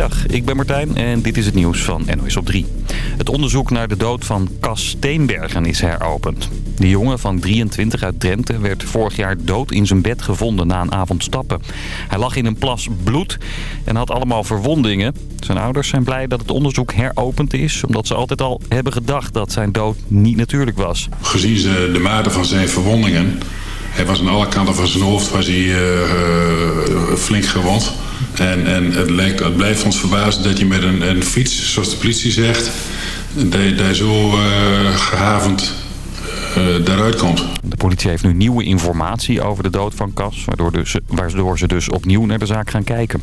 Goedemiddag, ik ben Martijn en dit is het nieuws van NOS op 3. Het onderzoek naar de dood van Cas Steenbergen is heropend. De jongen van 23 uit Drenthe werd vorig jaar dood in zijn bed gevonden na een avond stappen. Hij lag in een plas bloed en had allemaal verwondingen. Zijn ouders zijn blij dat het onderzoek heropend is... omdat ze altijd al hebben gedacht dat zijn dood niet natuurlijk was. Gezien de mate van zijn verwondingen... hij was aan alle kanten van zijn hoofd was hij, uh, uh, flink gewond... En, en het, lijkt, blijft ons verbazen dat je met een, fiets, zoals de politie zegt... daar zo uh, gehavend uh, daaruit komt. De politie heeft nu nieuwe informatie over de dood van Cas... Waardoor, dus, waardoor ze dus opnieuw naar de zaak gaan kijken.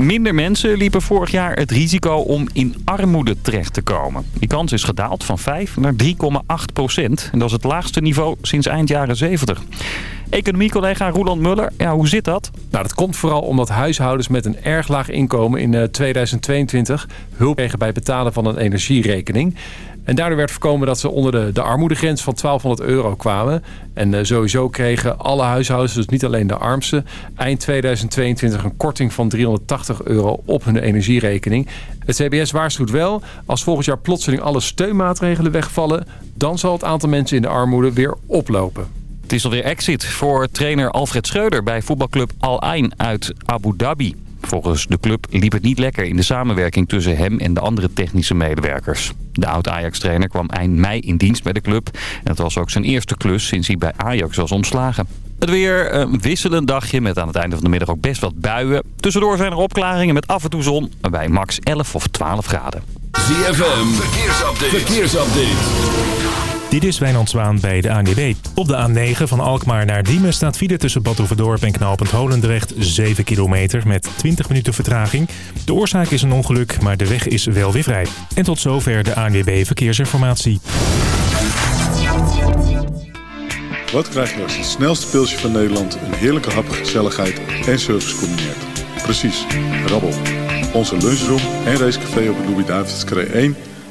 Minder mensen liepen vorig jaar het risico om in armoede terecht te komen. Die kans is gedaald van 5 naar 3,8 procent. En dat is het laagste niveau sinds eind jaren 70. Economiecollega Roland Muller, ja, hoe zit dat? Nou, dat komt vooral omdat huishoudens met een erg laag inkomen in 2022 hulp kregen bij het betalen van een energierekening. En daardoor werd voorkomen dat ze onder de, de armoedegrens van 1200 euro kwamen. En uh, sowieso kregen alle huishoudens, dus niet alleen de armsten... eind 2022 een korting van 380 euro op hun energierekening. Het CBS waarschuwt wel, als volgend jaar plotseling alle steunmaatregelen wegvallen... dan zal het aantal mensen in de armoede weer oplopen. Het is alweer exit voor trainer Alfred Schreuder bij voetbalclub Al Ain uit Abu Dhabi. Volgens de club liep het niet lekker in de samenwerking tussen hem en de andere technische medewerkers. De oud-Ajax-trainer kwam eind mei in dienst bij de club. En dat was ook zijn eerste klus sinds hij bij Ajax was ontslagen. Het weer een wisselend dagje met aan het einde van de middag ook best wat buien. Tussendoor zijn er opklaringen met af en toe zon bij max 11 of 12 graden. ZFM, verkeersupdate. verkeersupdate. Dit is Wijnand Zwaan bij de ANWB. Op de A9 van Alkmaar naar Diemen staat file tussen Bad en Knaalpunt Holendrecht 7 kilometer met 20 minuten vertraging. De oorzaak is een ongeluk, maar de weg is wel weer vrij. En tot zover de ANWB Verkeersinformatie. Wat krijg je als het snelste pilsje van Nederland een heerlijke hap, gezelligheid en service combineert? Precies, rabbel. Onze lunchroom en racecafé op de Louis-David's 1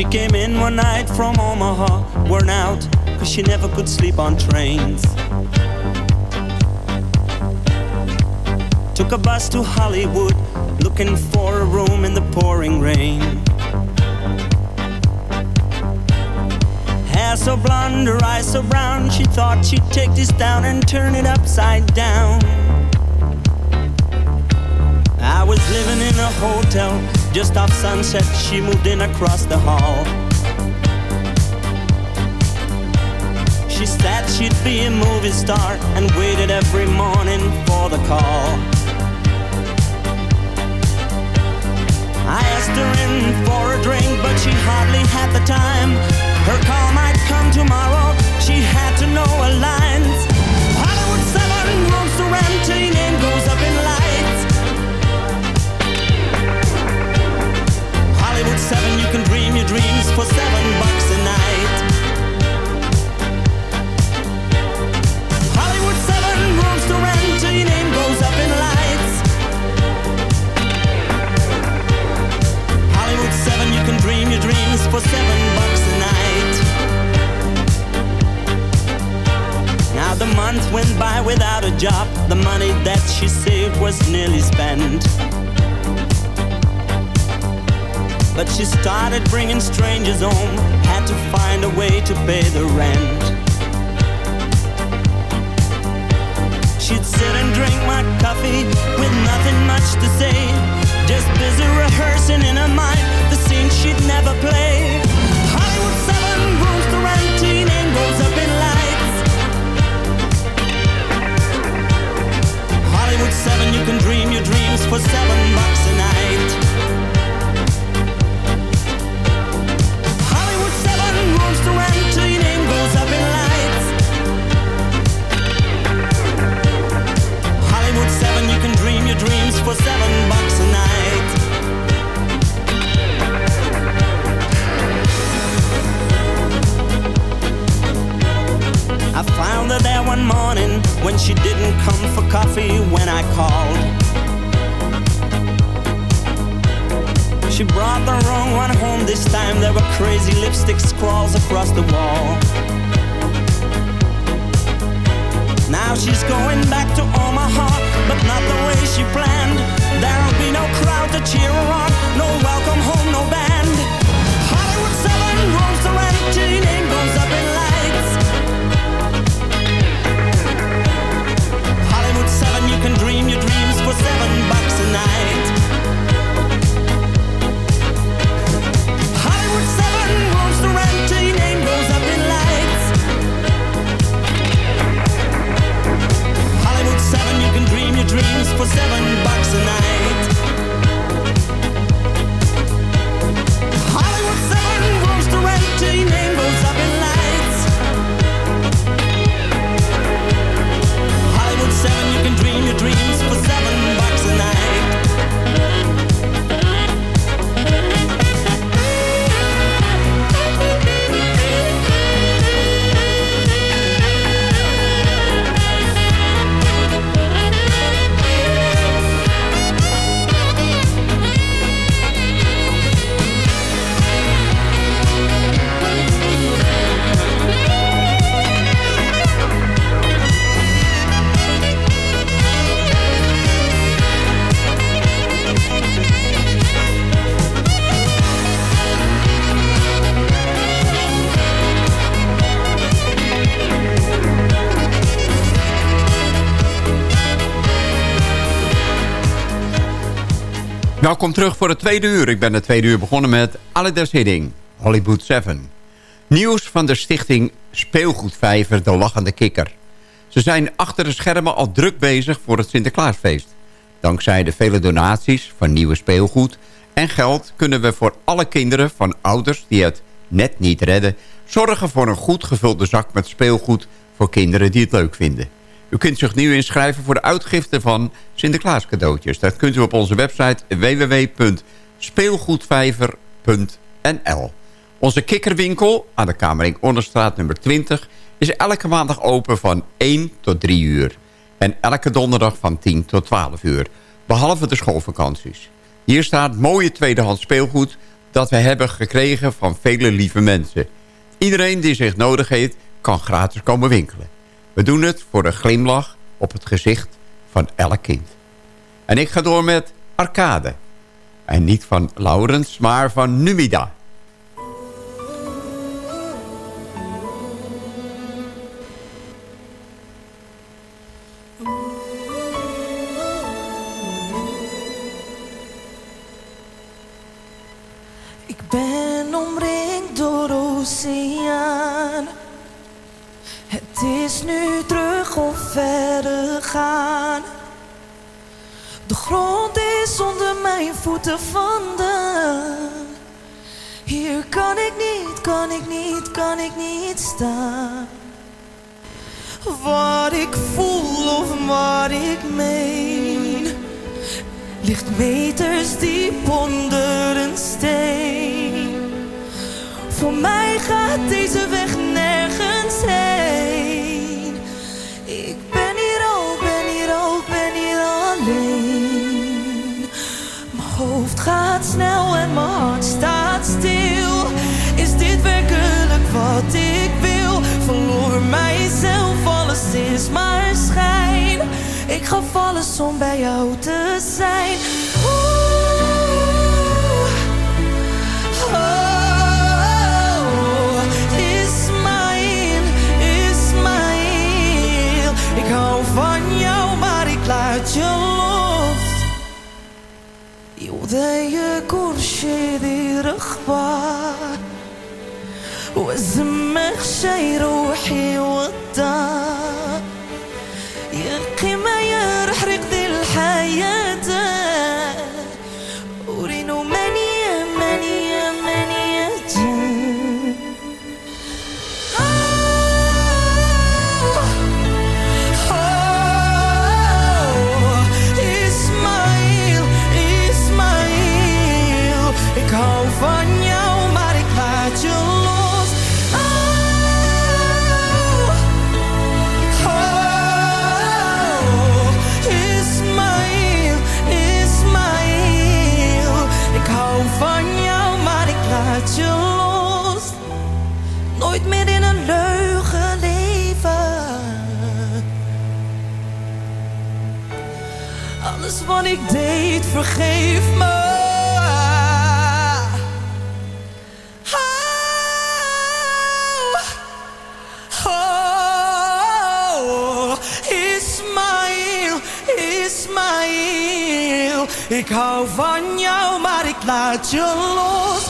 She came in one night from Omaha, worn out, cause she never could sleep on trains. Took a bus to Hollywood, looking for a room in the pouring rain. Hair so blonde, her eyes so brown, she thought she'd take this down and turn it upside down. I was living in a hotel just off sunset. She moved in across the hall. She said she'd be a movie star and waited every morning for the call. I asked her in for a drink, but she hardly had the time. Her call might come tomorrow. She had to know her lines. Hollywood 7 rooms to rent, goes up in lights. Hollywood 7, you can dream your dreams for seven bucks a night. Hollywood 7, rooms to rent, Till your name goes up in lights. Hollywood 7 You can dream your dreams for seven bucks a night. Now the month went by without a job. The money that she saved was nearly spent. But she started bringing strangers home. Had to find a way to pay the rent. She'd sit and drink my coffee with nothing much to say. Just busy rehearsing in her mind the scene she'd never play. Welkom terug voor het tweede uur. Ik ben het tweede uur begonnen met Alidas Hidding, Hollywood 7. Nieuws van de stichting Speelgoedvijver De Lachende Kikker. Ze zijn achter de schermen al druk bezig voor het Sinterklaasfeest. Dankzij de vele donaties van nieuwe speelgoed en geld... kunnen we voor alle kinderen van ouders die het net niet redden... zorgen voor een goed gevulde zak met speelgoed voor kinderen die het leuk vinden. U kunt zich nu inschrijven voor de uitgifte van Sinterklaas cadeautjes. Dat kunt u op onze website www.speelgoedvijver.nl. Onze kikkerwinkel aan de Kamering Onderstraat nummer 20... is elke maandag open van 1 tot 3 uur. En elke donderdag van 10 tot 12 uur. Behalve de schoolvakanties. Hier staat mooie tweedehands speelgoed... dat we hebben gekregen van vele lieve mensen. Iedereen die zich nodig heeft, kan gratis komen winkelen. We doen het voor een glimlach op het gezicht van elk kind. En ik ga door met Arcade. En niet van Laurens, maar van Numida. Ik ben omringd door oceaan. Het is nu terug of verder gaan. De grond is onder mijn voeten vandaan. Hier kan ik niet, kan ik niet, kan ik niet staan. Wat ik voel of wat ik meen, ligt meters diep onder een steen. Voor mij gaat deze weg nergens heen. Gaat snel en mijn hart staat stil. dit werkelijk wat ik wil? Verloor mijzelf, alles is maar schijn. Ik gaf alles om bij jou te zijn. ايديا كرشدي رخبة والزمخ شي روحي وطا. يا قيمة يا رح رقد الحياة. Laat je los. Nooit meer in een leugen leven. Alles wat ik deed, vergeef me. Oh, oh. Ik hou van jou, maar ik laat je los.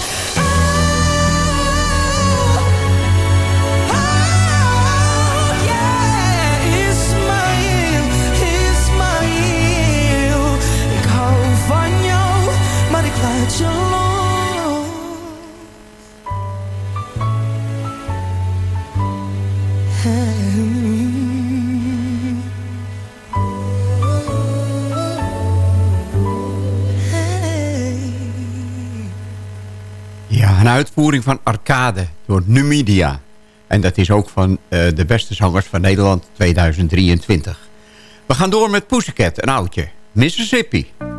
Uitvoering van Arcade door Numidia. En dat is ook van eh, de beste zangers van Nederland 2023. We gaan door met Pussycat, een oudje. Mississippi.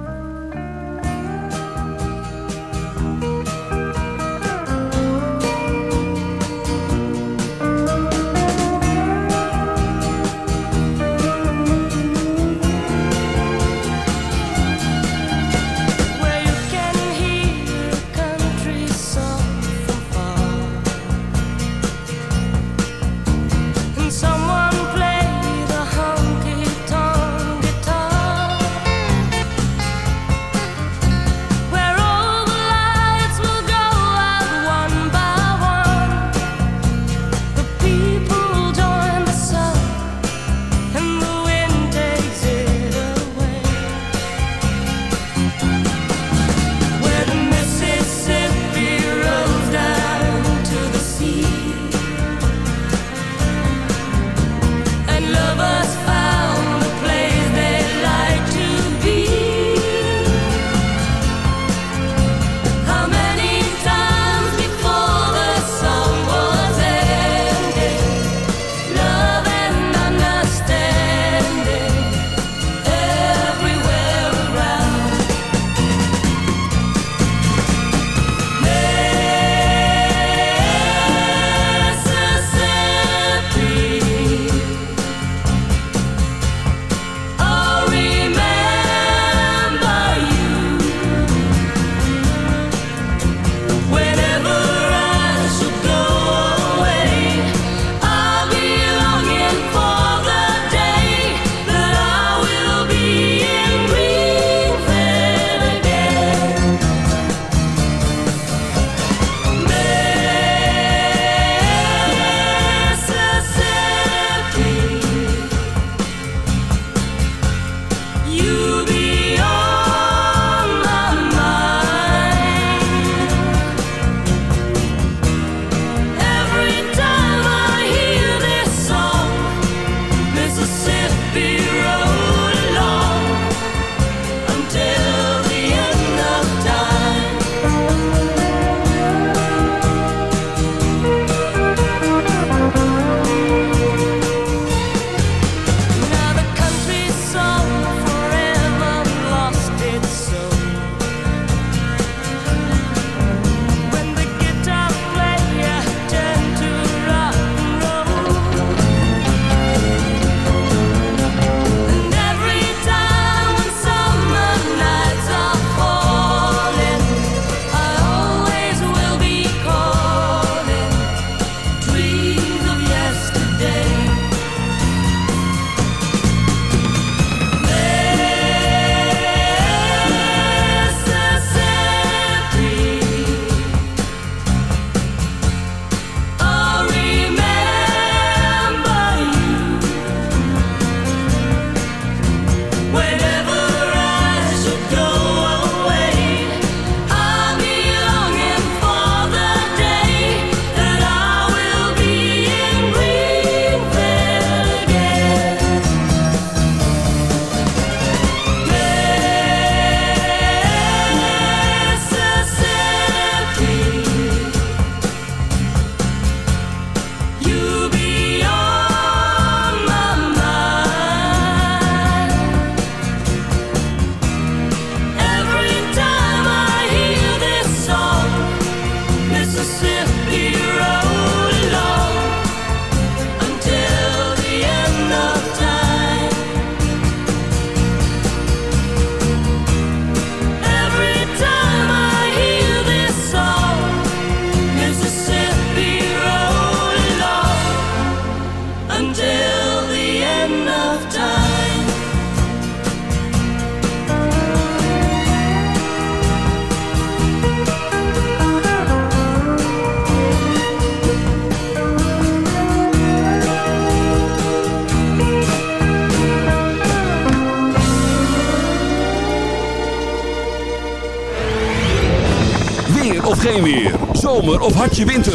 Geen weer. Zomer of hartje winter.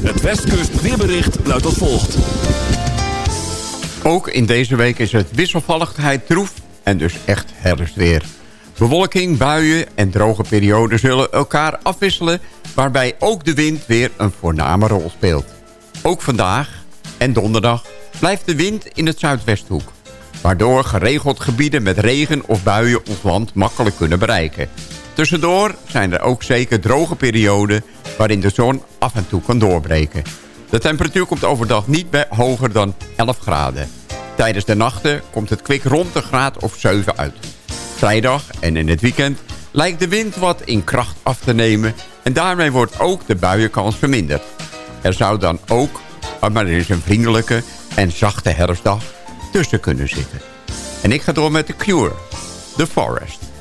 Het Westkust weerbericht luidt als volgt. Ook in deze week is het wisselvalligheid troef en dus echt herfstweer. Bewolking, buien en droge perioden zullen elkaar afwisselen... waarbij ook de wind weer een voorname rol speelt. Ook vandaag en donderdag blijft de wind in het zuidwesthoek... waardoor geregeld gebieden met regen of buien ons land makkelijk kunnen bereiken. Tussendoor zijn er ook zeker droge perioden... waarin de zon af en toe kan doorbreken. De temperatuur komt overdag niet hoger dan 11 graden. Tijdens de nachten komt het kwik rond de graad of 7 uit. Vrijdag en in het weekend lijkt de wind wat in kracht af te nemen... en daarmee wordt ook de buienkans verminderd. Er zou dan ook, maar er is een vriendelijke en zachte herfstdag tussen kunnen zitten. En ik ga door met The Cure, The Forest.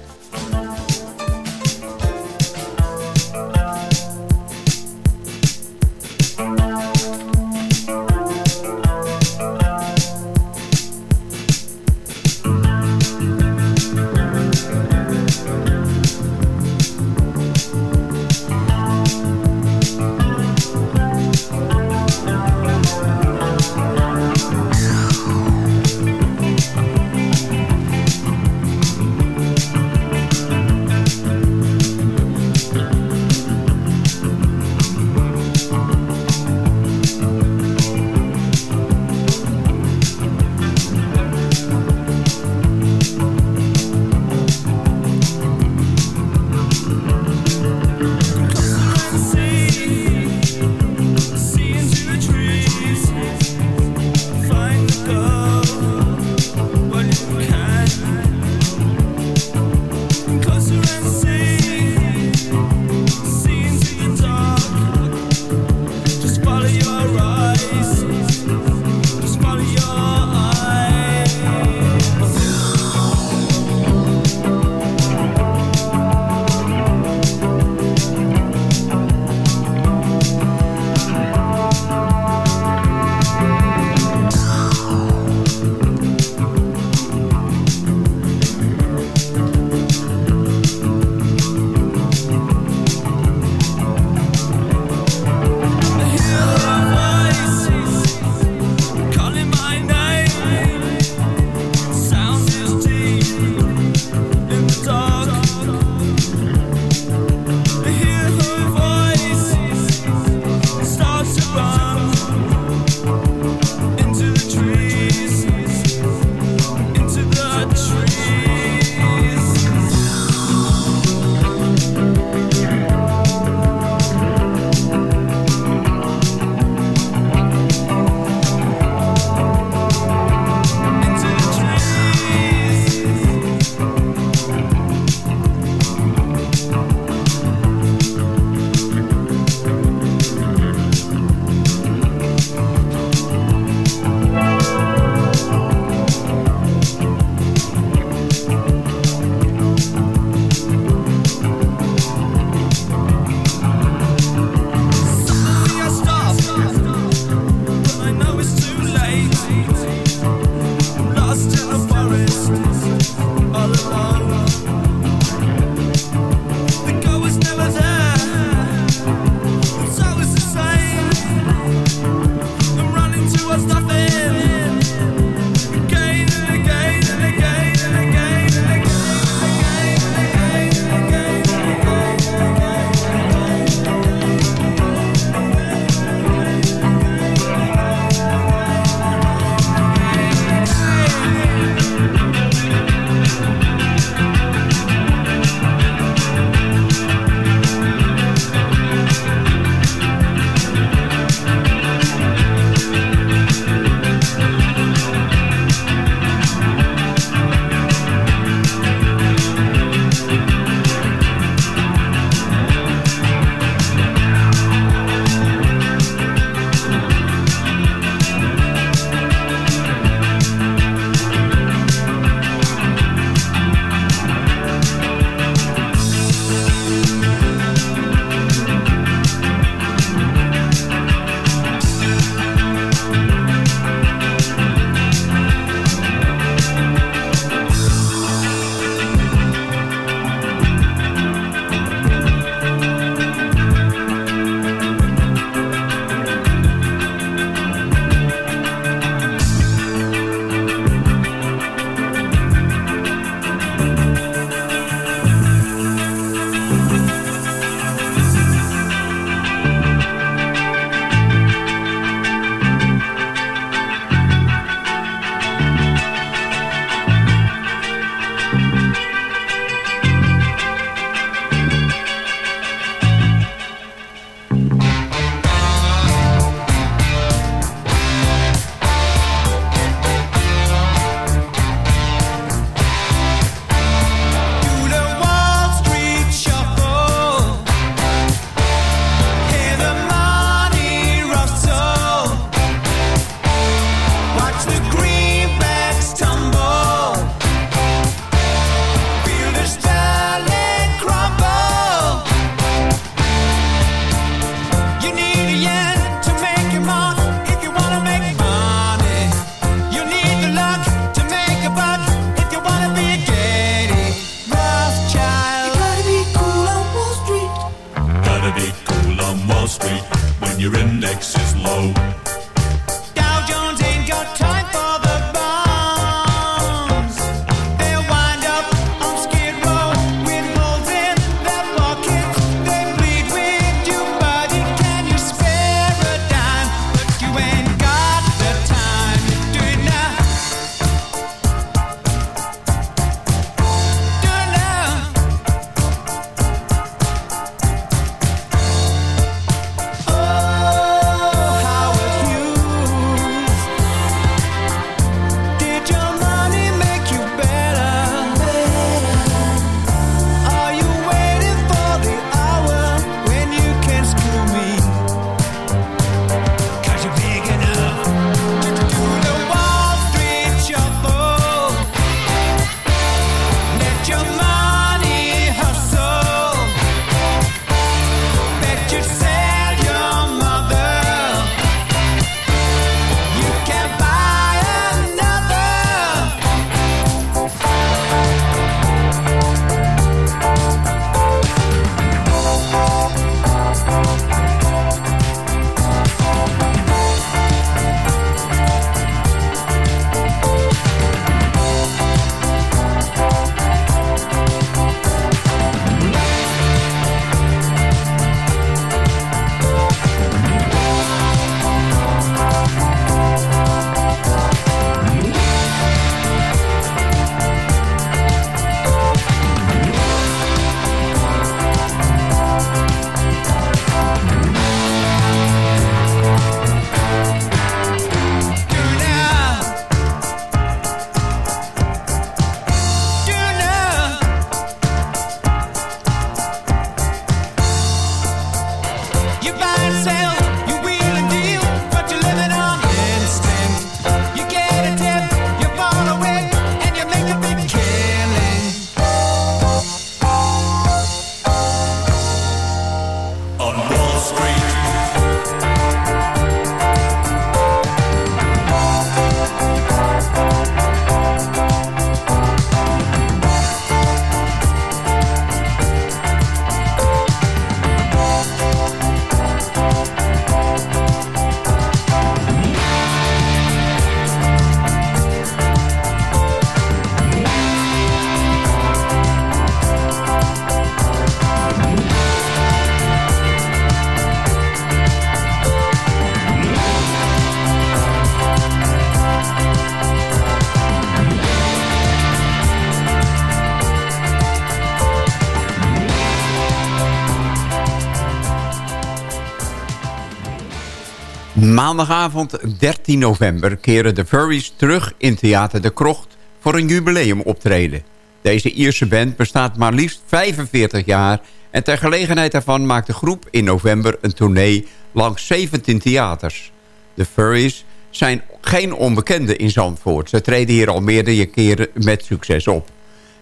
Maandagavond 13 november keren de Furries terug in Theater de Krocht voor een jubileumoptreden. Deze Ierse band bestaat maar liefst 45 jaar... en ter gelegenheid daarvan maakt de groep in november een tournee langs 17 theaters. De Furries zijn geen onbekenden in Zandvoort. Ze treden hier al meerdere keren met succes op.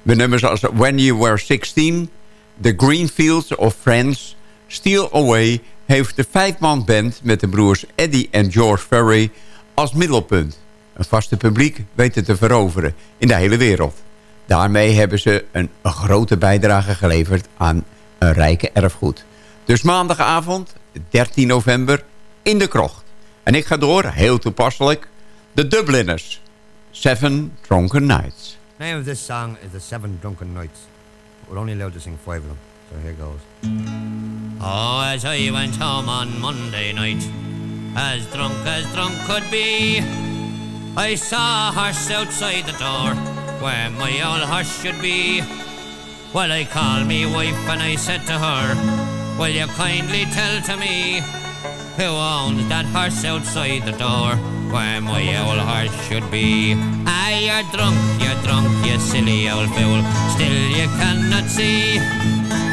Met nummers als When You Were 16, The Greenfields of Friends... Steal Away heeft de vijfman band met de broers Eddie en George Ferry als middelpunt. Een vaste publiek weten te veroveren in de hele wereld. Daarmee hebben ze een, grote bijdrage geleverd aan een rijke erfgoed. Dus maandagavond, 13 november, in de krocht. En ik ga door, heel toepasselijk, de Dubliners. Seven Drunken Nights. name of this song is The Seven Drunken Nights. We're only allowed to sing five of them, so here goes. Oh, as I went home on Monday night, as drunk as drunk could be, I saw a horse outside the door, where my old horse should be. Well, I called me wife and I said to her, Will you kindly tell to me who owns that horse outside the door, where my old horse should be? Ah, you're drunk, you're drunk, you silly old fool, still you cannot see.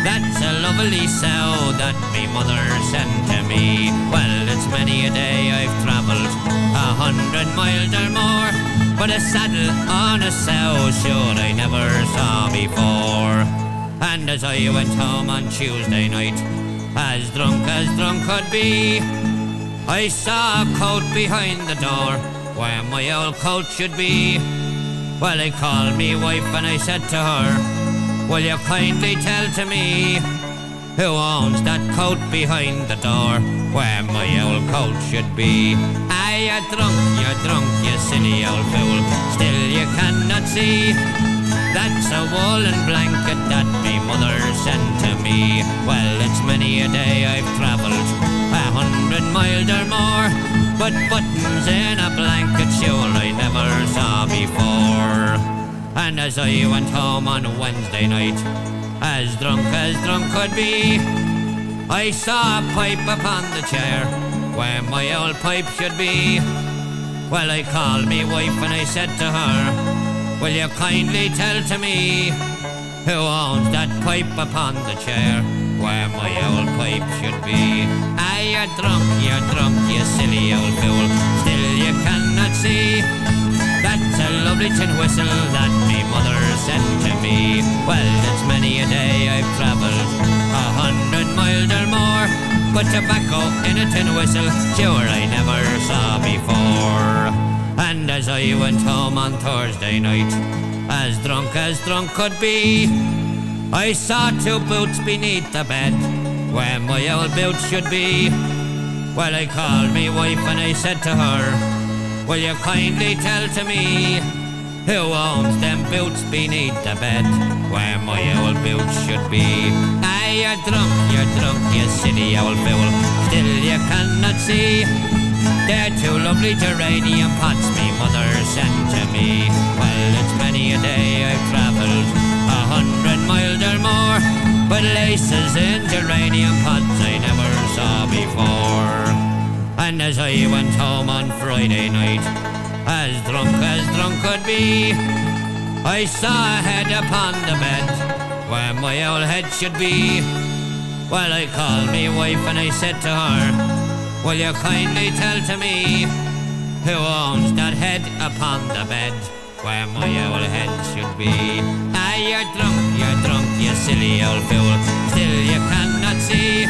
That's a lovely sow that me mother sent to me. Well, it's many a day I've travelled a hundred miles or more, but a saddle on a sow sure I never saw before. And as I went home on Tuesday night, as drunk as drunk could be, I saw a coat behind the door where my old coat should be. Well, I called me wife and I said to her, Will you kindly tell to me Who owns that coat behind the door where my old coat should be? Ah, you're drunk, you're drunk, you silly old fool. Still you cannot see. That's a woolen blanket that me mother sent to me. Well, it's many a day I've travelled a hundred miles or more. But buttons in a blanket sure I never saw before. And as I went home on Wednesday night, as drunk as drunk could be, I saw a pipe upon the chair where my old pipe should be. Well, I called me wife and I said to her, Will you kindly tell to me who owns that pipe upon the chair where my old pipe should be? Ah, you're drunk, you're drunk, you silly old fool. Still you cannot see. That's a lovely tin whistle that me mother sent to me. Well, it's many a day I've travelled a hundred miles or more, but tobacco in a tin whistle, sure I never saw before. And as I went home on Thursday night, as drunk as drunk could be, I saw two boots beneath the bed, where my old boots should be. Well, I called me wife and I said to her, Will you kindly tell to me who owns them boots beneath the bed where my old boots should be? Ah, you're drunk, you're drunk, you silly old fool. Still you cannot see. They're two lovely geranium pots me mother sent to me. Well, it's many a day I've travelled a hundred miles or more, but laces in geranium pots I never saw before. And as I went home on Friday night, as drunk as drunk could be, I saw a head upon the bed where my old head should be. Well, I called me wife and I said to her, Will you kindly tell to me who owns that head upon the bed where my old head should be? Ah, you're drunk, you're drunk, you silly old fool. Still you cannot see.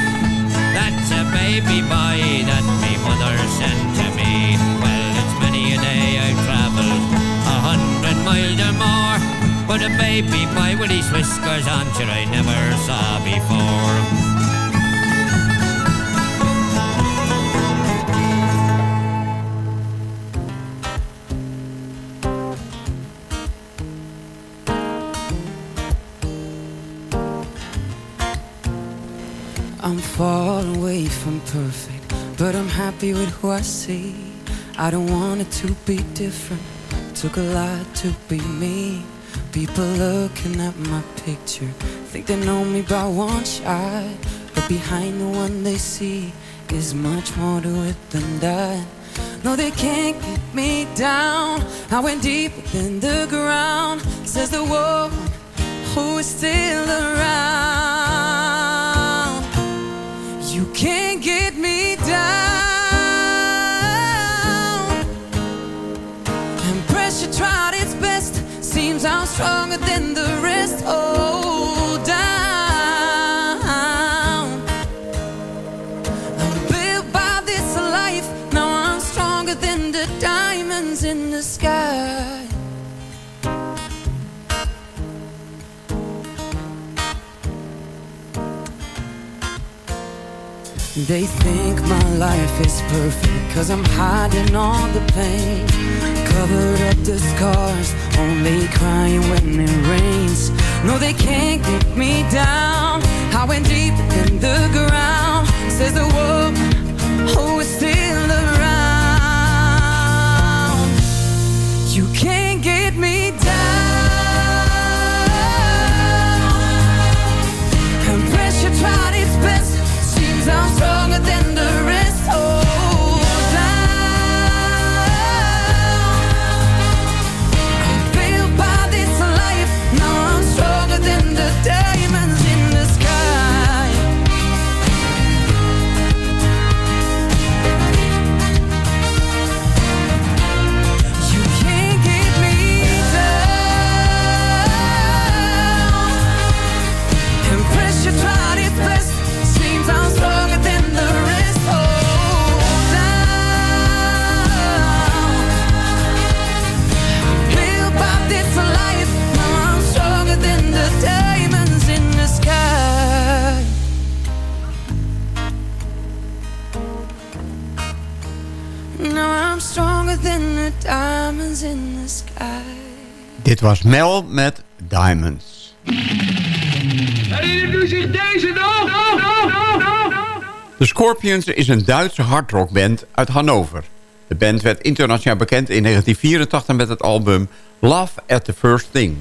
That's a baby boy that me mother sent to me. Well, it's many a day I've travelled a hundred miles or more. But a baby boy with his whiskers on, sure I never saw before. Away from perfect, but I'm happy with who I see. I don't want it to be different. Took a lot to be me. People looking at my picture think they know me by one shot, but behind the one they see is much more to it than that. No, they can't get me down. I went deep within the ground. Says the woman who is still around. You can't get me down. And pressure tried its best. Seems I'm stronger than the rest. Oh, They think my life is perfect Cause I'm hiding all the pain. Covered up the scars Only crying when it rains. No, they can't get me down. I went deep in the ground. Says the woman who is still Dit was Mel met Diamonds. Herinnert u zich deze nog? De Scorpions is een Duitse hardrockband uit Hannover. De band werd internationaal bekend in 1984 met het album Love at the First Thing.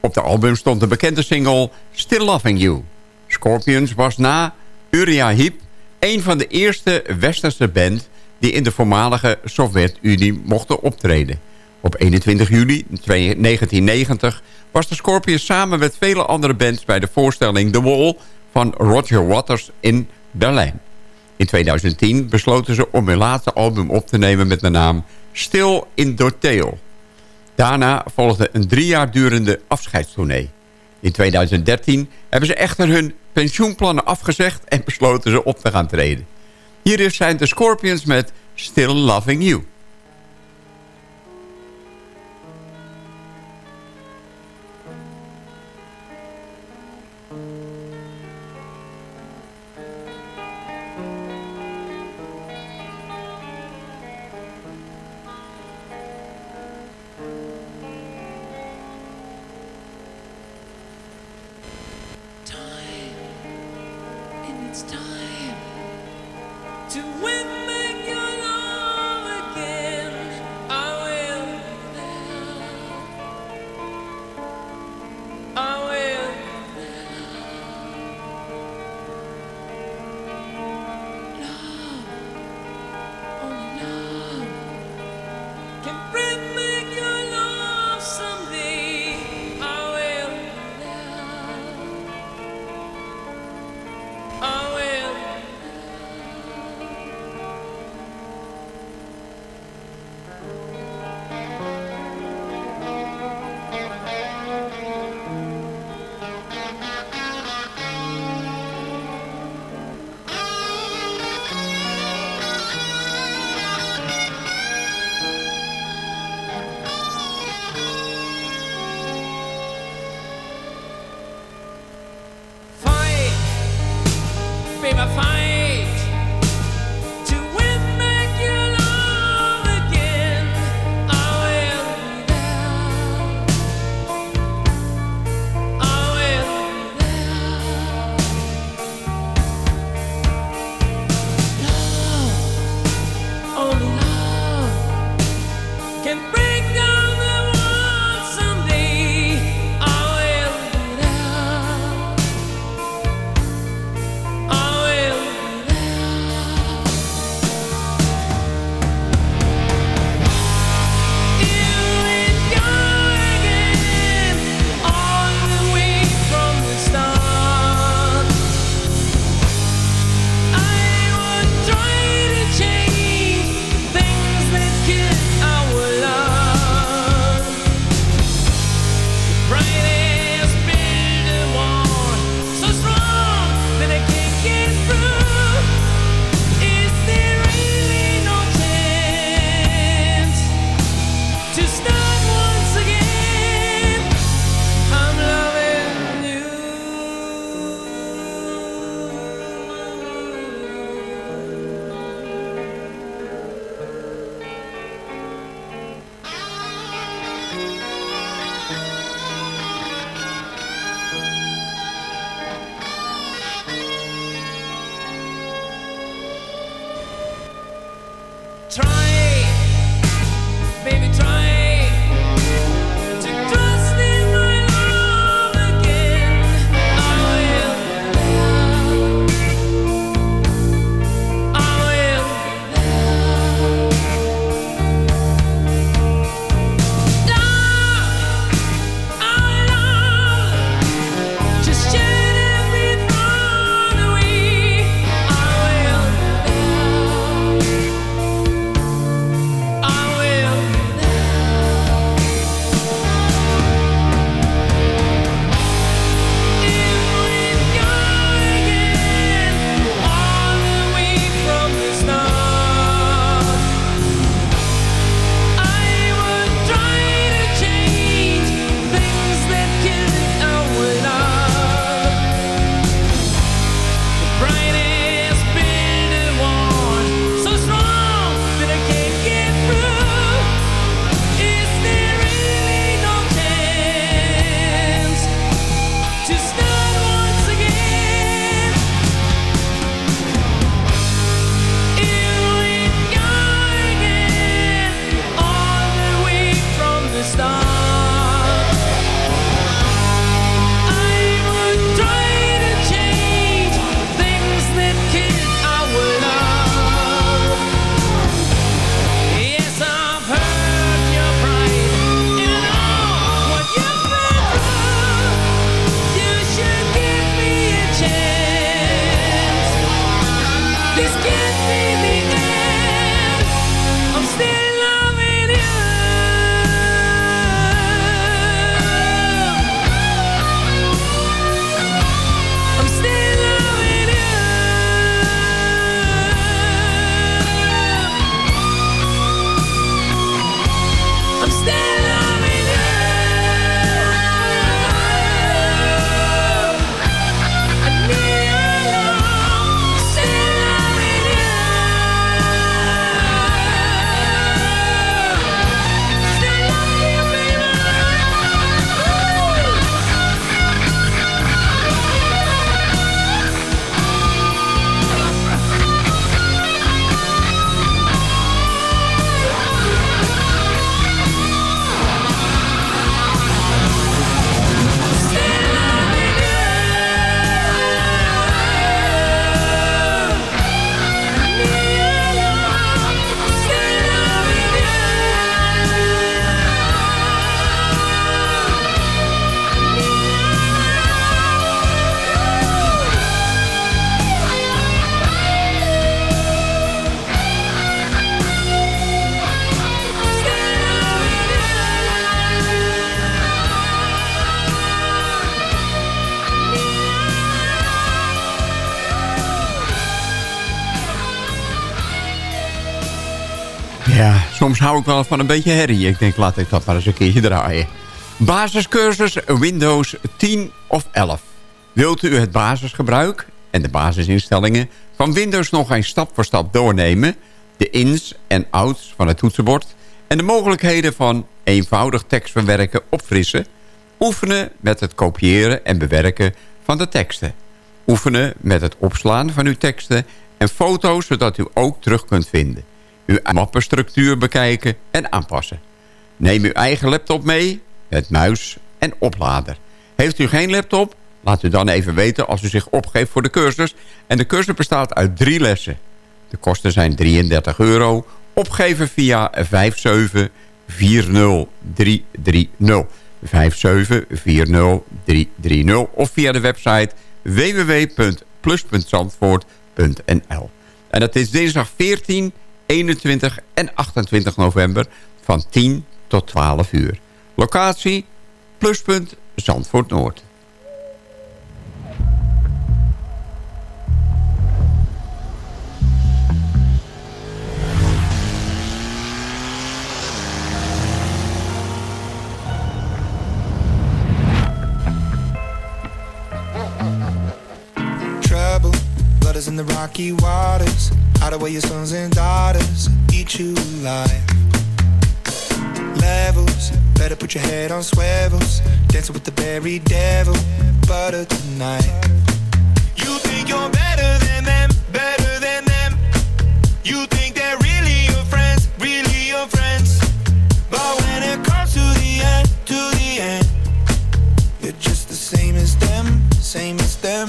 Op de album stond de bekende single Still Loving You. Scorpions was na Uriah Heep een van de eerste westerse band die in de voormalige Sovjet-Unie mochten optreden. Op 21 juli 1990 was de Scorpions samen met vele andere bands bij de voorstelling The Wall van Roger Waters in Berlijn. In 2010 besloten ze om hun laatste album op te nemen met de naam Still in Detail. Daarna volgde een drie jaar durende afscheidstournee. In 2013 hebben ze echter hun pensioenplannen afgezegd en besloten ze op te gaan treden. Hier zijn de Scorpions met Still Loving You. Hou ik wel van een beetje herrie. Ik denk, laat ik dat maar eens een keertje draaien. Basiscursus Windows 10 of 11. Wilt u het basisgebruik en de basisinstellingen van Windows nog eens stap voor stap doornemen... de ins en outs van het toetsenbord... en de mogelijkheden van eenvoudig tekstverwerken opfrissen... oefenen met het kopiëren en bewerken van de teksten... oefenen met het opslaan van uw teksten en foto's... zodat u ook terug kunt vinden uw mappenstructuur bekijken en aanpassen. Neem uw eigen laptop mee, met muis en oplader. Heeft u geen laptop? Laat u dan even weten als u zich opgeeft voor de cursus. En de cursus bestaat uit drie lessen. De kosten zijn 33 euro. Opgeven via 5740330. 5740330 of via de website www.plus.zandvoort.nl En dat is dinsdag 14 21 en 28 november van 10 tot 12 uur. Locatie Pluspunt Zandvoort Noord. Blood in the rocky waters. Hide away your sons and daughters, eat you alive. Levels, better put your head on swivels. Dancing with the berry devil, butter tonight. You think you're better than them, better than them. You think they're really your friends, really your friends. But when it comes to the end, to the end, you're just the same as them, same as them.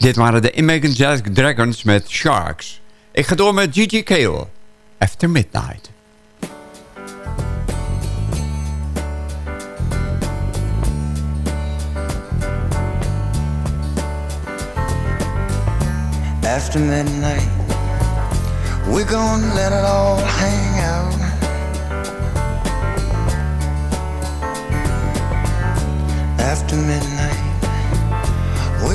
Dit waren de Imagine Jazz Dragons met Sharks. Ik ga door met Gigi Cale. After Midnight. After midnight, we're gonna let it all hang out.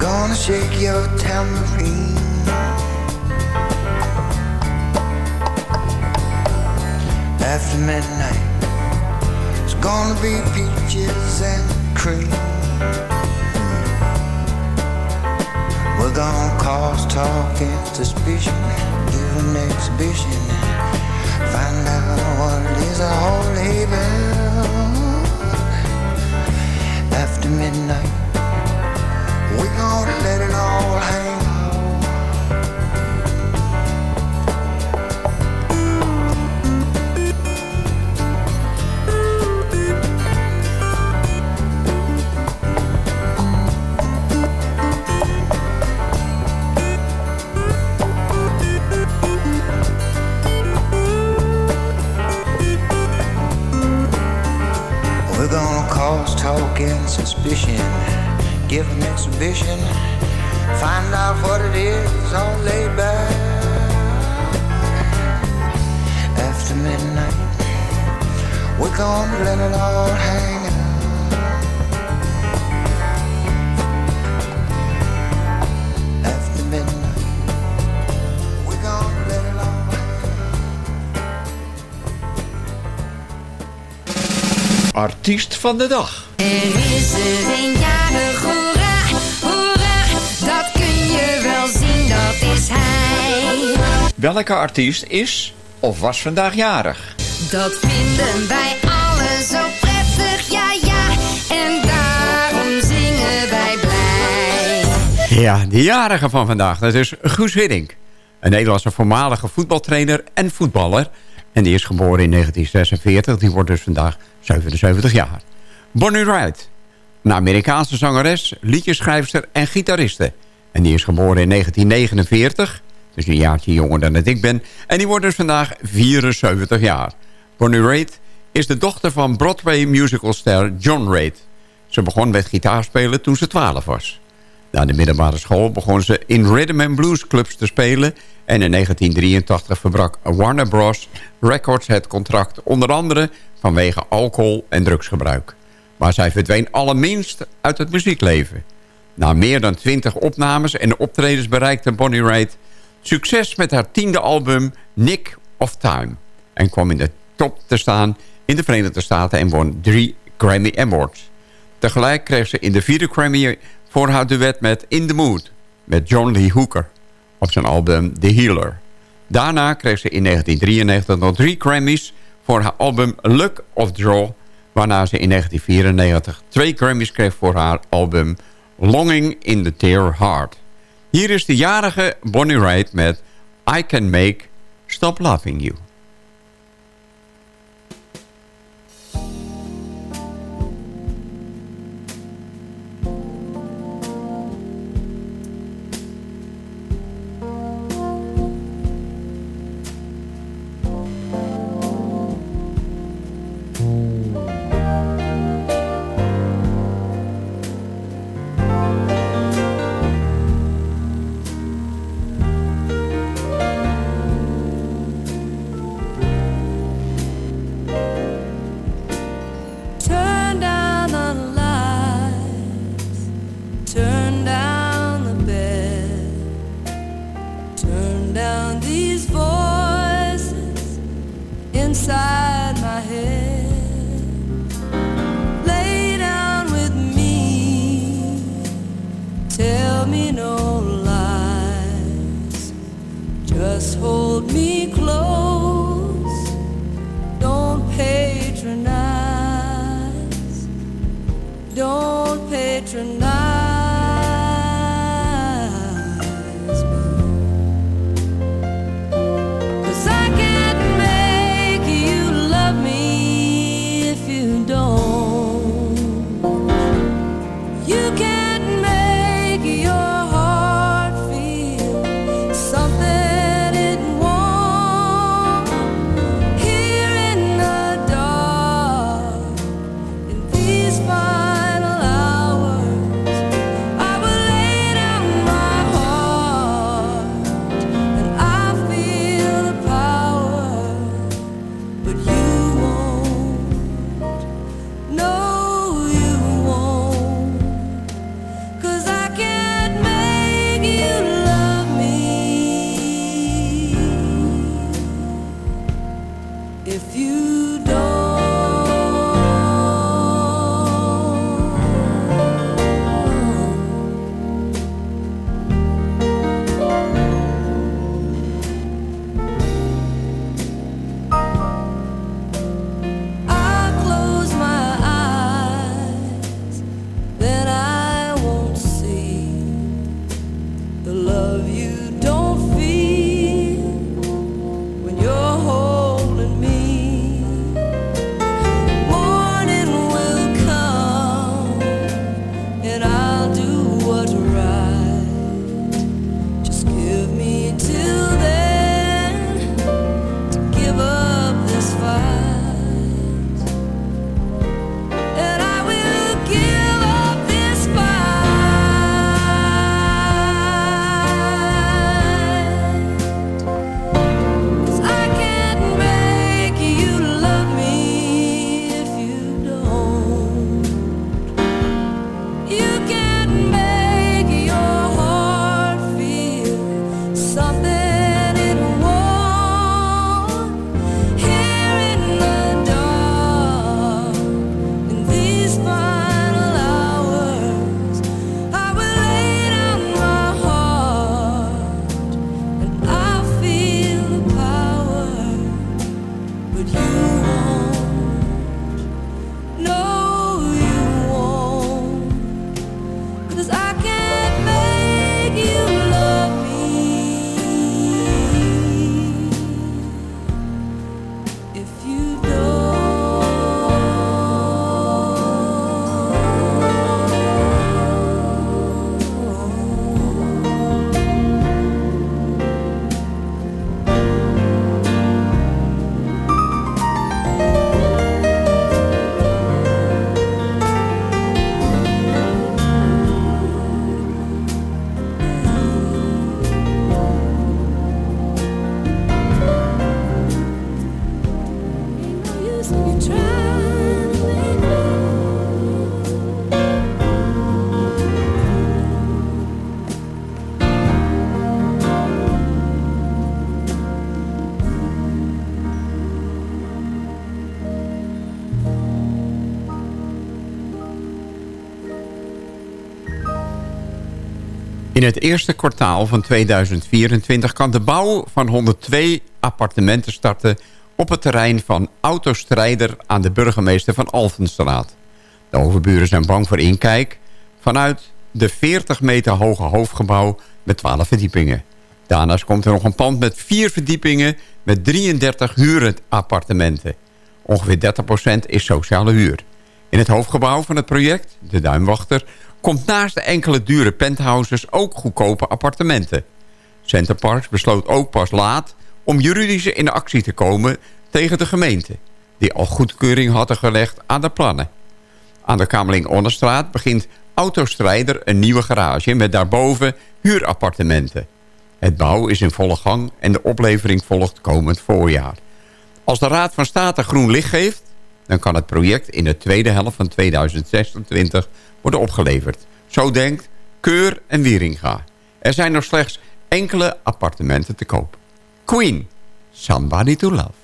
gonna shake your tambourine. After midnight, it's gonna be peaches and cream. We're gonna cause talk and suspicion, give an exhibition, find out what is all about. After midnight, we're gonna let it all hang. Exhibition, find out what it is laid back. After midnight, we're gonna let it all hang out. After midnight, we're gonna let it all Artiest van de dag. Er is er een jarig, Welke artiest is of was vandaag jarig? Dat vinden wij allen zo prettig, ja ja, en daarom zingen wij blij. Ja, de jarige van vandaag, dat is Guus Hiddink. Een Nederlandse voormalige voetbaltrainer en voetballer. En die is geboren in 1946, die wordt dus vandaag 77 jaar. Bonnie Wright, een Amerikaanse zangeres, liedjeschrijfster en gitariste. En die is geboren in 1949, dus een jaartje jonger dan dat ik ben. En die wordt dus vandaag 74 jaar. Bonnie Raitt is de dochter van Broadway musicalster John Raitt. Ze begon met gitaarspelen toen ze 12 was. Na de middelbare school begon ze in rhythm and blues clubs te spelen... en in 1983 verbrak Warner Bros. Records het contract... onder andere vanwege alcohol- en drugsgebruik. Maar zij verdween allerminst uit het muziekleven. Na meer dan 20 opnames en optredens bereikte Bonnie Raitt... succes met haar tiende album Nick of Time... en kwam in de top te staan in de Verenigde Staten... en won drie Grammy Awards. Tegelijk kreeg ze in de vierde Grammy voor haar duet met In the Mood... met John Lee Hooker op zijn album The Healer. Daarna kreeg ze in 1993 nog drie Grammys voor haar album Luck of Draw... waarna ze in 1994 twee Grammys kreeg voor haar album Longing in the Tear Heart. Hier is de jarige Bonnie Raitt met I Can Make Stop Loving You. In het eerste kwartaal van 2024 kan de bouw van 102 appartementen starten... op het terrein van Autostrijder aan de burgemeester van Alphenstraat. De overburen zijn bang voor inkijk vanuit de 40 meter hoge hoofdgebouw met 12 verdiepingen. Daarnaast komt er nog een pand met 4 verdiepingen met 33 huurappartementen. Ongeveer 30% is sociale huur. In het hoofdgebouw van het project, de Duimwachter... komt naast de enkele dure penthouses ook goedkope appartementen. Centerparks besloot ook pas laat om juridische in actie te komen tegen de gemeente... die al goedkeuring hadden gelegd aan de plannen. Aan de Kamerling Onderstraat begint Autostrijder een nieuwe garage... met daarboven huurappartementen. Het bouw is in volle gang en de oplevering volgt komend voorjaar. Als de Raad van State groen licht geeft... dan kan het project in de tweede helft van 2026 worden opgeleverd. Zo denkt Keur en Wieringa. Er zijn nog slechts enkele appartementen te koop. Queen, Somebody to Love.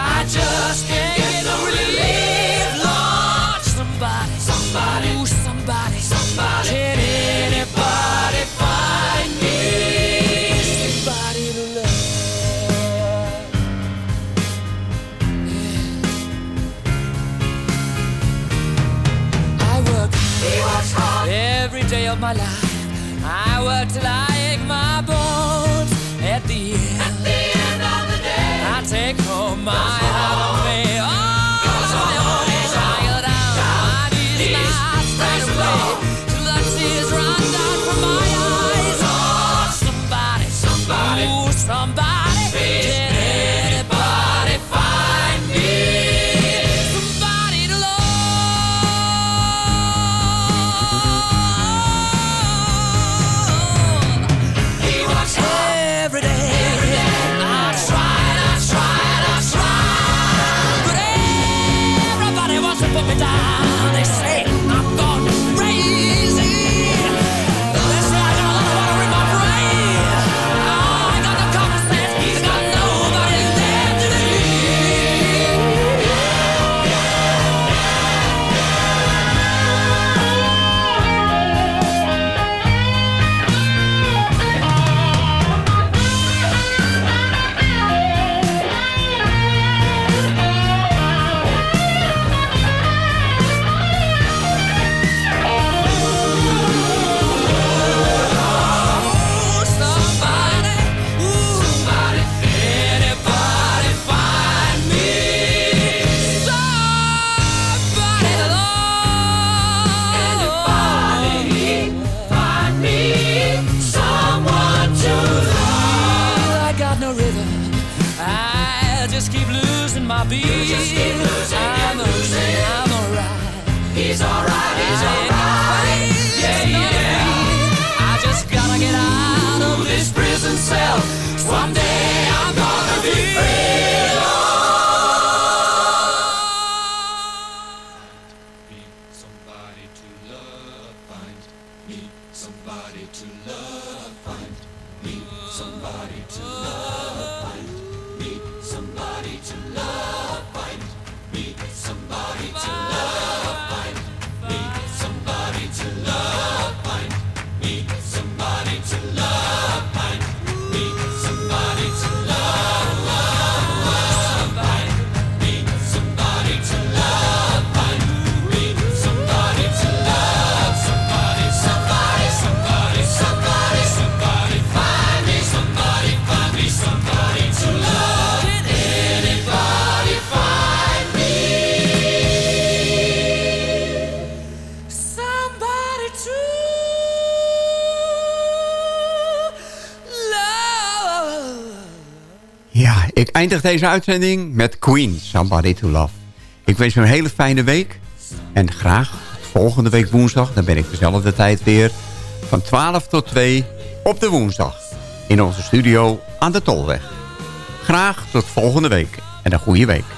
I just somebody, somebody, somebody, somebody, can anybody find me somebody to love? I work every day of my life. I work till I eindigt deze uitzending met Queen, Somebody to Love. Ik wens je een hele fijne week. En graag volgende week woensdag, dan ben ik dezelfde tijd weer... van 12 tot 2 op de woensdag in onze studio aan de Tolweg. Graag tot volgende week en een goede week.